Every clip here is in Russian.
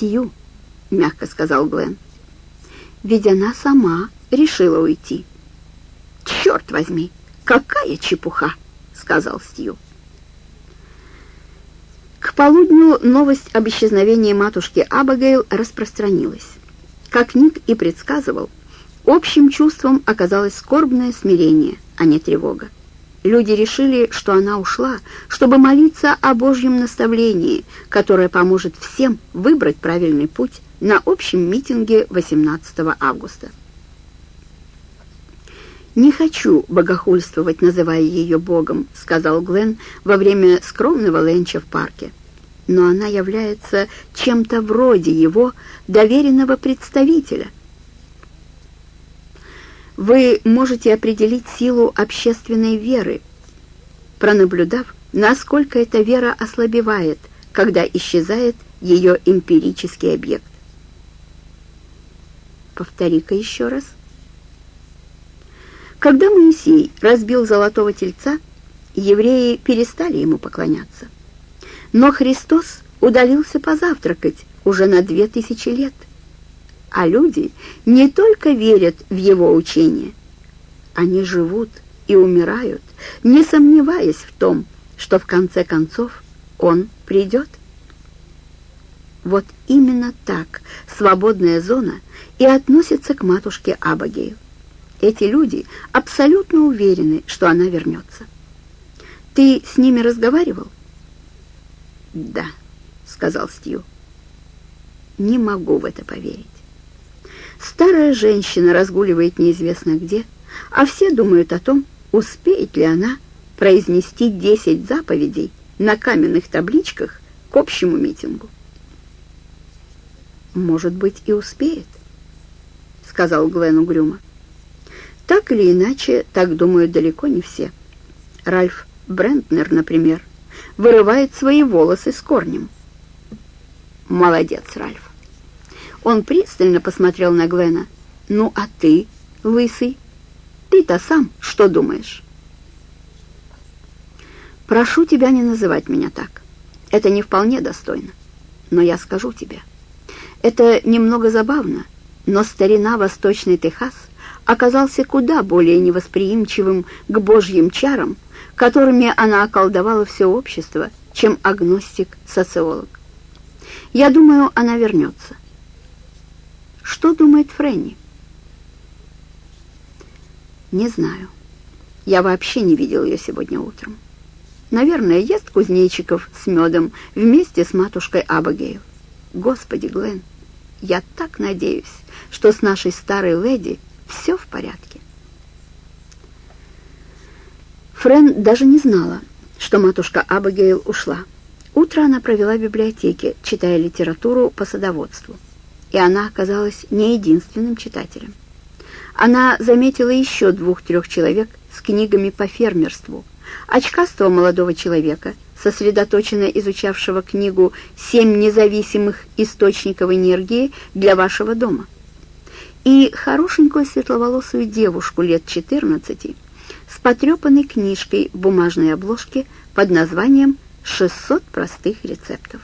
Стью», — мягко сказал Глен. «Ведь она сама решила уйти». «Черт возьми, какая чепуха!» — сказал Стью. К полудню новость об исчезновении матушки Абагейл распространилась. Как Ник и предсказывал, общим чувством оказалось скорбное смирение, а не тревога. Люди решили, что она ушла, чтобы молиться о Божьем наставлении, которое поможет всем выбрать правильный путь на общем митинге 18 августа. «Не хочу богохульствовать, называя ее Богом», — сказал Глен во время скромного ленча в парке. «Но она является чем-то вроде его доверенного представителя». Вы можете определить силу общественной веры, пронаблюдав, насколько эта вера ослабевает, когда исчезает ее эмпирический объект. Повтори-ка еще раз. Когда Моисей разбил золотого тельца, евреи перестали ему поклоняться. Но Христос удалился позавтракать уже на две тысячи лет. А люди не только верят в его учение, они живут и умирают, не сомневаясь в том, что в конце концов он придет. Вот именно так свободная зона и относится к матушке Абагею. Эти люди абсолютно уверены, что она вернется. Ты с ними разговаривал? Да, сказал Стью. Не могу в это поверить. Старая женщина разгуливает неизвестно где, а все думают о том, успеет ли она произнести десять заповедей на каменных табличках к общему митингу. «Может быть, и успеет», — сказал Гвен угрюмо. Так или иначе, так думают далеко не все. Ральф Брентнер, например, вырывает свои волосы с корнем. Молодец, Ральф. Он пристально посмотрел на Гвена. «Ну, а ты, лысый, ты-то сам что думаешь?» «Прошу тебя не называть меня так. Это не вполне достойно. Но я скажу тебе. Это немного забавно, но старина Восточный Техас оказался куда более невосприимчивым к божьим чарам, которыми она околдовала все общество, чем агностик-социолог. Я думаю, она вернется. Что думает Фрэнни? Не знаю. Я вообще не видел ее сегодня утром. Наверное, ест кузнечиков с медом вместе с матушкой Абагейл. Господи, Глен, я так надеюсь, что с нашей старой леди все в порядке. Френ даже не знала, что матушка Абагейл ушла. Утро она провела в библиотеке, читая литературу по садоводству. И она оказалась не единственным читателем. Она заметила еще двух-трех человек с книгами по фермерству, очкастого молодого человека, сосредоточенно изучавшего книгу «Семь независимых источников энергии для вашего дома», и хорошенькую светловолосую девушку лет 14 с потрепанной книжкой в бумажной обложке под названием «600 простых рецептов».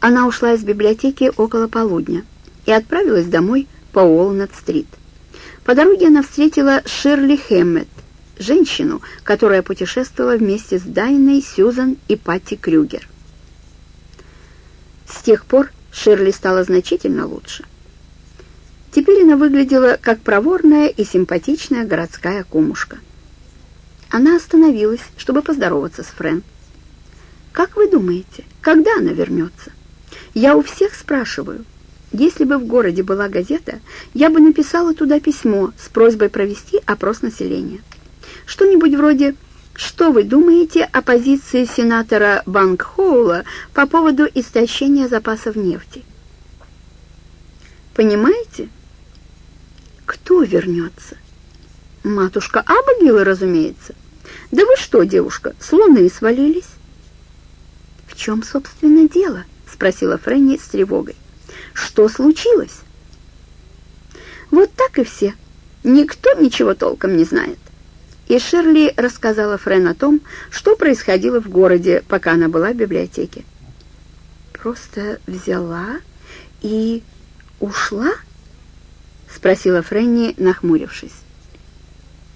Она ушла из библиотеки около полудня и отправилась домой по Уолнет-стрит. По дороге она встретила Ширли Хэммет, женщину, которая путешествовала вместе с Дайной, Сьюзан и Патти Крюгер. С тех пор Ширли стала значительно лучше. Теперь она выглядела как проворная и симпатичная городская кумушка. Она остановилась, чтобы поздороваться с Френ. «Как вы думаете, когда она вернется? Я у всех спрашиваю. Если бы в городе была газета, я бы написала туда письмо с просьбой провести опрос населения. Что-нибудь вроде «Что вы думаете о позиции сенатора Банкхоула по поводу истощения запасов нефти?» Понимаете? Кто вернется? Матушка Абагила, разумеется. Да вы что, девушка, с луны свалились? В чем, собственно, дело? Спросила Фрэнни с тревогой. Что случилось? Вот так и все. Никто ничего толком не знает. И Шерли рассказала Френ о том, что происходило в городе, пока она была в библиотеке. просто взяла и ушла?» — спросила Фрэнни, нахмурившись.